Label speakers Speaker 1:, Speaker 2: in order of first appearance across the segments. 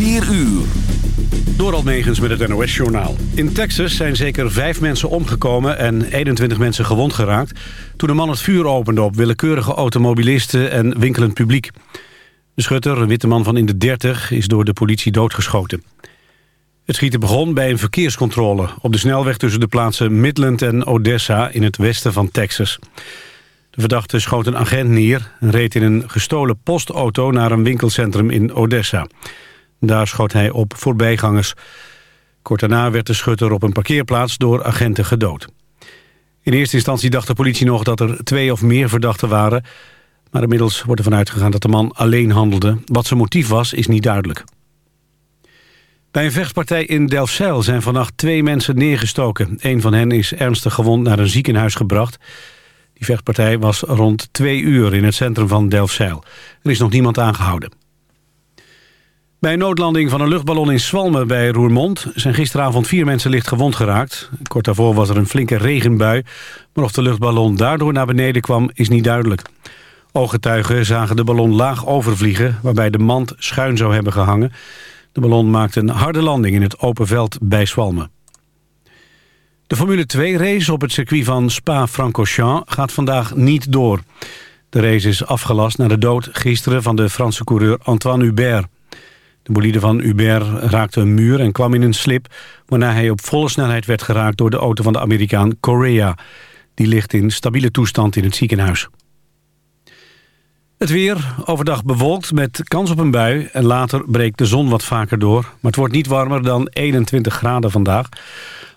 Speaker 1: 4 uur.
Speaker 2: Door Almegens met het NOS-journaal. In Texas zijn zeker vijf mensen omgekomen en 21 mensen gewond geraakt... toen een man het vuur opende op willekeurige automobilisten en winkelend publiek. De schutter, een witte man van in de 30, is door de politie doodgeschoten. Het schieten begon bij een verkeerscontrole... op de snelweg tussen de plaatsen Midland en Odessa in het westen van Texas. De verdachte schoot een agent neer en reed in een gestolen postauto... naar een winkelcentrum in Odessa. Daar schoot hij op voorbijgangers. Kort daarna werd de schutter op een parkeerplaats door agenten gedood. In eerste instantie dacht de politie nog dat er twee of meer verdachten waren... maar inmiddels wordt ervan uitgegaan dat de man alleen handelde. Wat zijn motief was, is niet duidelijk. Bij een vechtpartij in Delfzijl zijn vannacht twee mensen neergestoken. Een van hen is ernstig gewond naar een ziekenhuis gebracht. Die vechtpartij was rond twee uur in het centrum van Delfzijl. Er is nog niemand aangehouden. Bij een noodlanding van een luchtballon in Swalmen bij Roermond... zijn gisteravond vier mensen licht gewond geraakt. Kort daarvoor was er een flinke regenbui. Maar of de luchtballon daardoor naar beneden kwam, is niet duidelijk. Ooggetuigen zagen de ballon laag overvliegen... waarbij de mand schuin zou hebben gehangen. De ballon maakte een harde landing in het open veld bij Swalmen. De Formule 2-race op het circuit van Spa-Francorchamps gaat vandaag niet door. De race is afgelast na de dood gisteren van de Franse coureur Antoine Hubert. De bolide van Hubert raakte een muur en kwam in een slip... waarna hij op volle snelheid werd geraakt door de auto van de Amerikaan Correa. Die ligt in stabiele toestand in het ziekenhuis. Het weer, overdag bewolkt met kans op een bui... en later breekt de zon wat vaker door. Maar het wordt niet warmer dan 21 graden vandaag.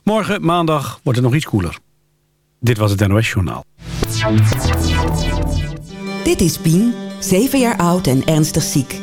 Speaker 2: Morgen, maandag, wordt het nog iets koeler. Dit was het NOS Journaal.
Speaker 3: Dit is Pien, 7 jaar oud en ernstig ziek.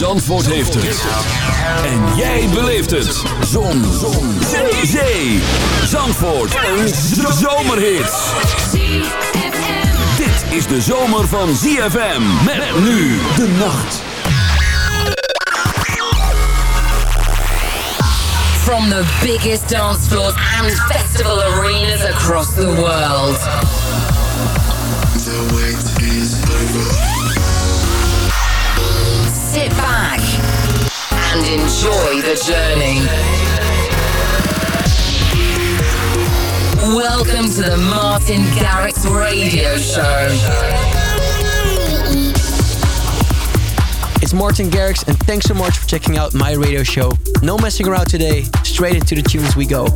Speaker 1: Zandvoort heeft het. En jij beleeft het. Zon. Zon. Zee. Zee. Zandvoort. Een zomerhit. Dit is de zomer van ZFM. Met nu de nacht.
Speaker 4: From the biggest dance floors and festival arenas across the world.
Speaker 5: The wait is over.
Speaker 4: And enjoy the journey. Welcome to the Martin Garrix Radio Show.
Speaker 6: It's Martin Garrix, and thanks so much for checking out my radio show. No messing around today, straight into the tunes we go.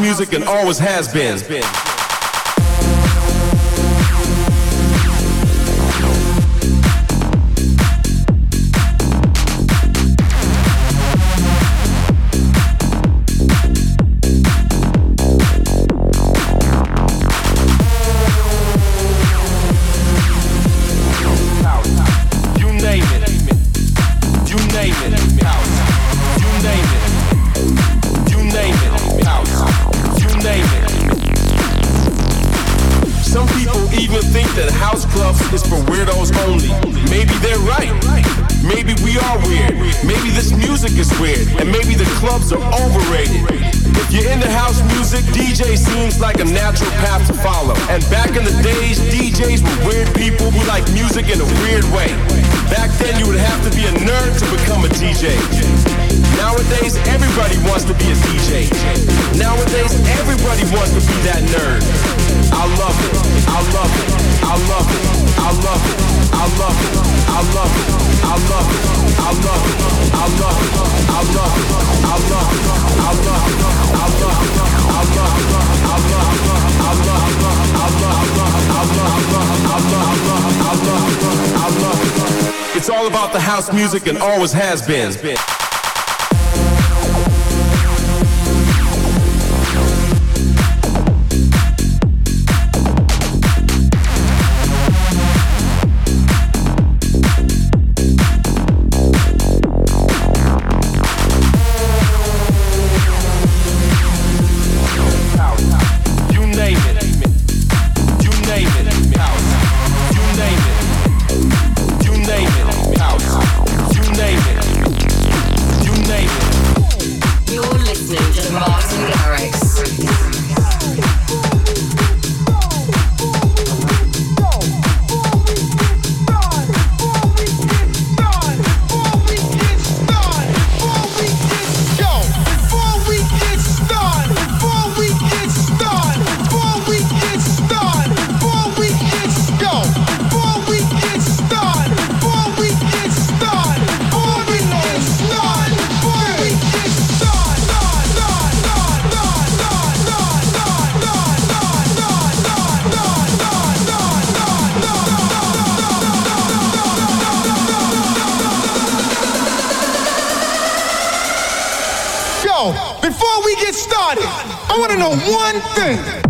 Speaker 7: music and always has been. way. Back then, you would have to be a nerd to become a DJ. Nowadays, everybody wants to be a DJ. Nowadays, everybody wants to be that nerd. I love it. I love it. I love it. I love it. I love it. I love it. I love it. I love it. I love it. I love it. I love it. I love it. I love it. I love it. I love it. I love it. I love it. I love it. I love it. It's all about the house music and always has been.
Speaker 8: show, before we get started, I want to know one thing.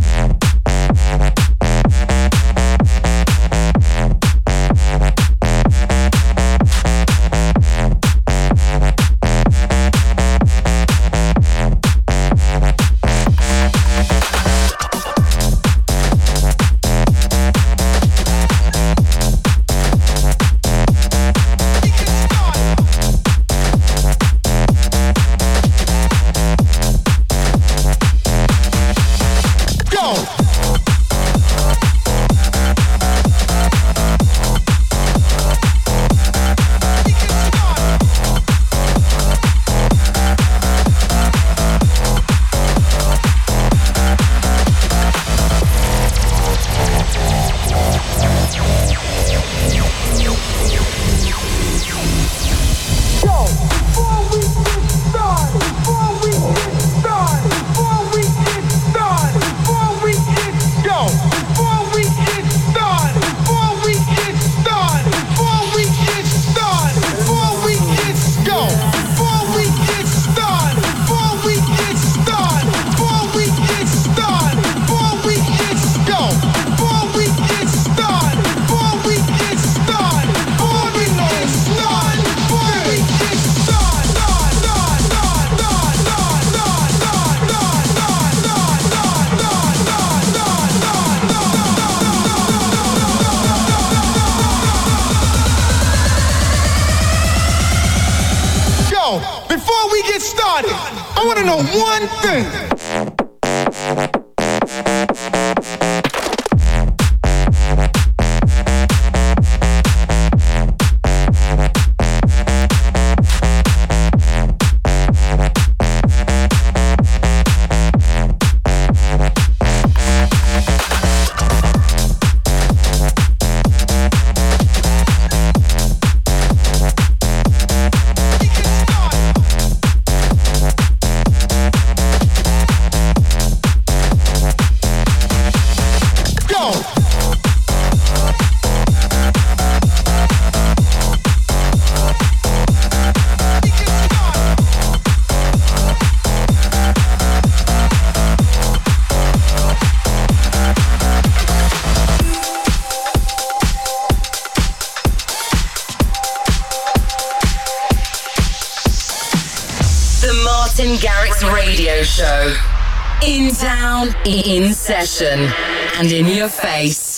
Speaker 9: In session, and in your face.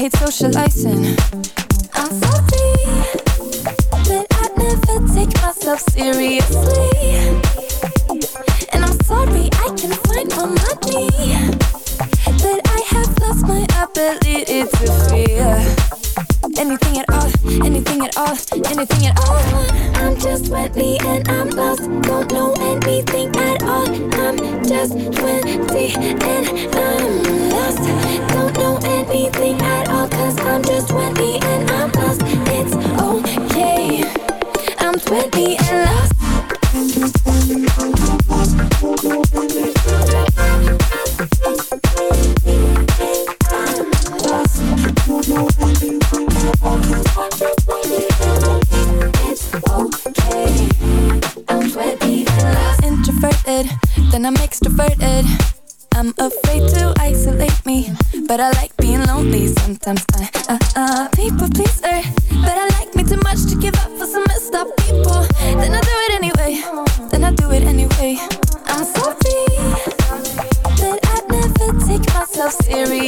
Speaker 10: Hate socializing.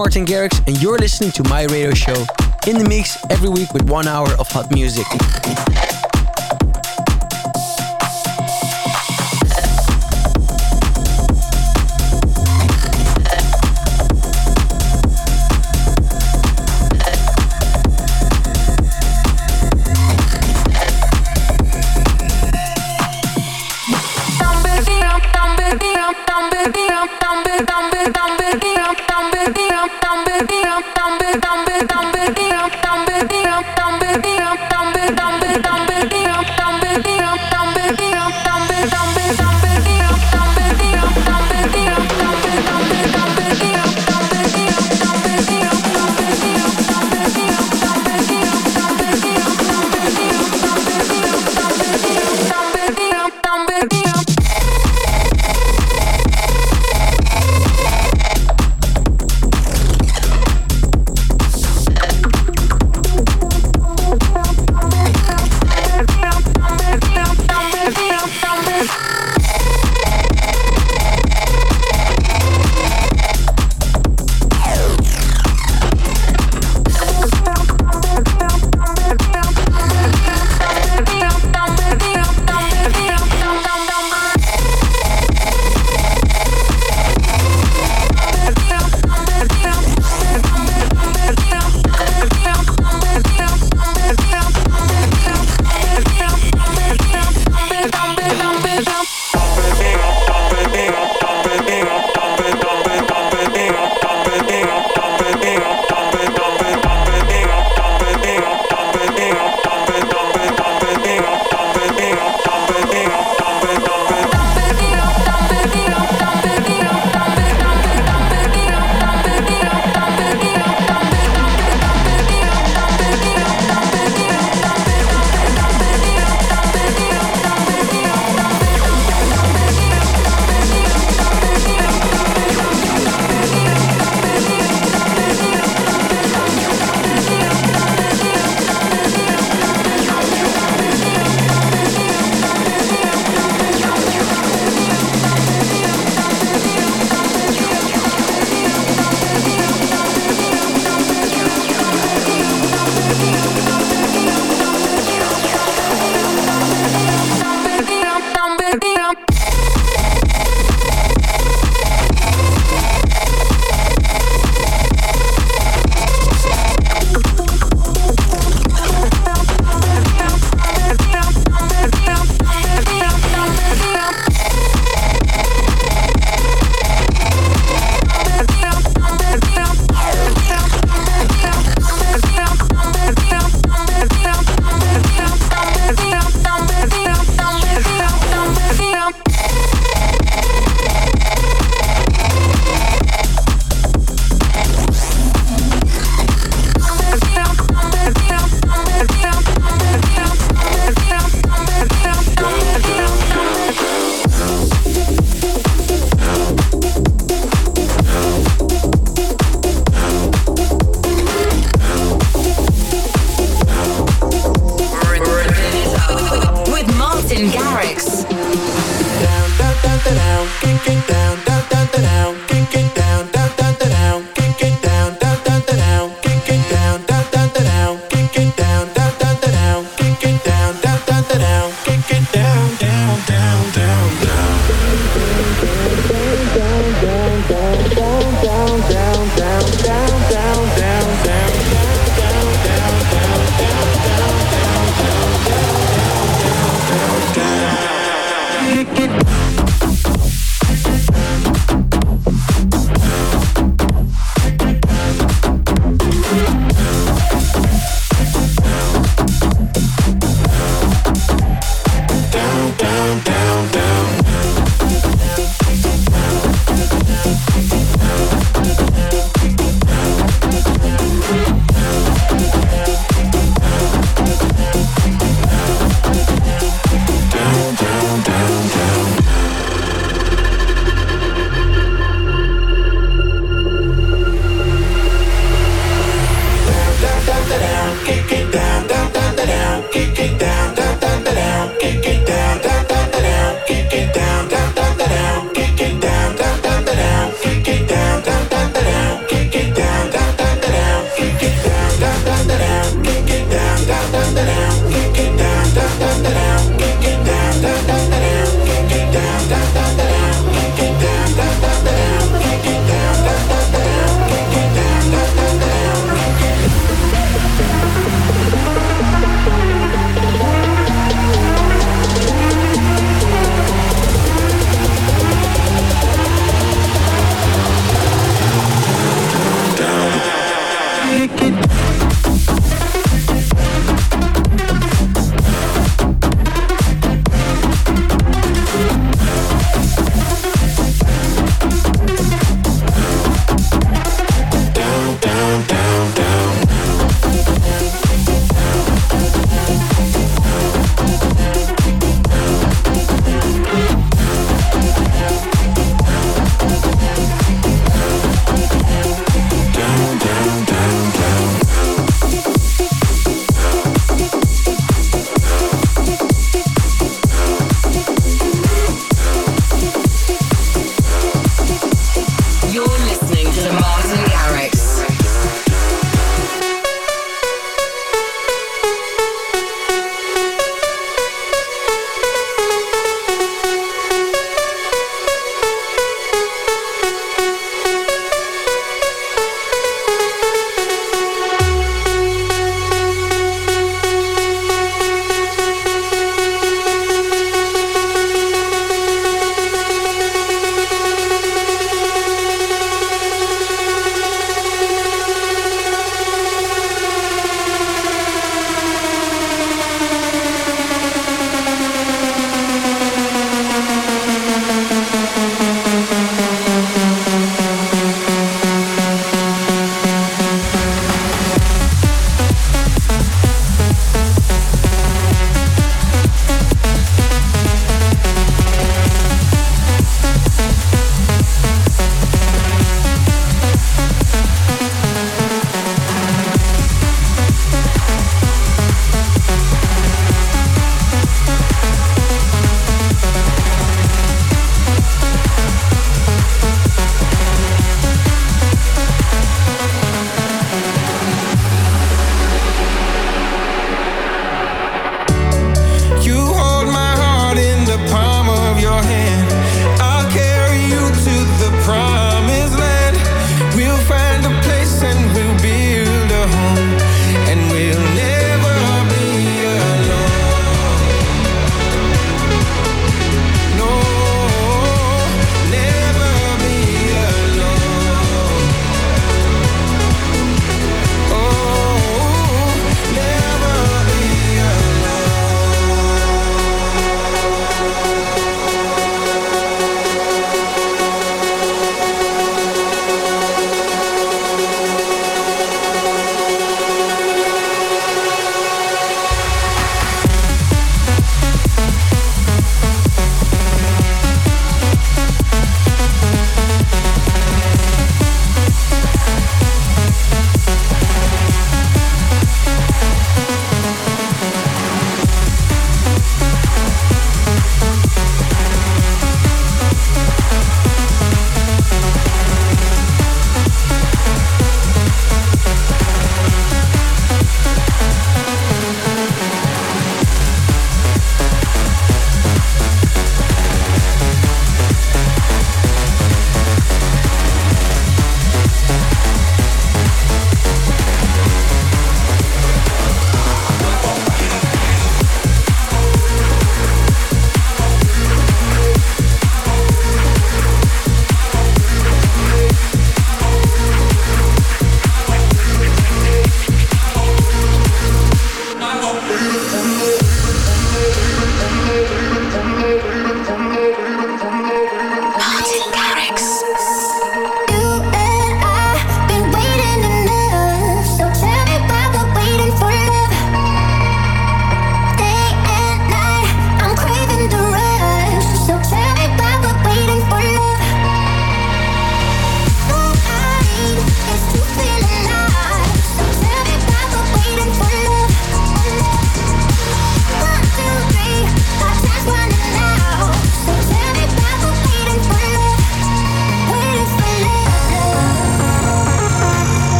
Speaker 11: Martin Garrix, and you're listening to my radio show in the mix every week with one hour of hot music.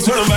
Speaker 12: Turn one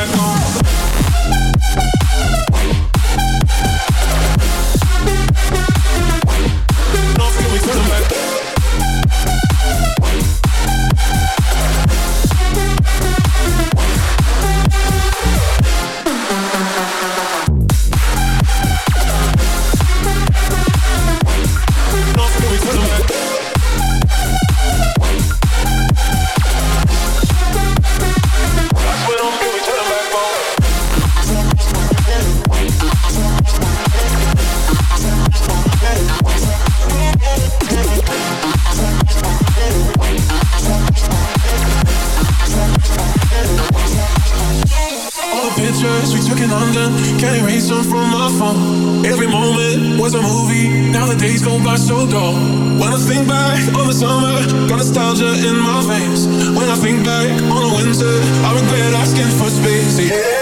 Speaker 12: Can't erase them from my phone. Every moment was a movie. Now the days go by so dull. When I think back on the summer, got nostalgia in my veins. When I think back on the winter, I regret asking for space. Yeah.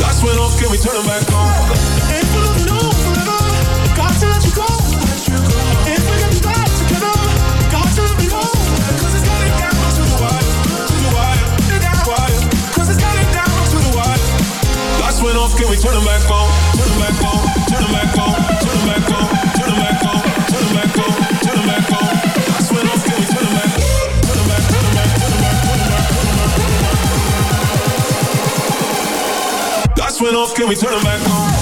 Speaker 12: Lights went off, can we turn them back? we turn off, can we turn them back on? Went off, can we turn them back on?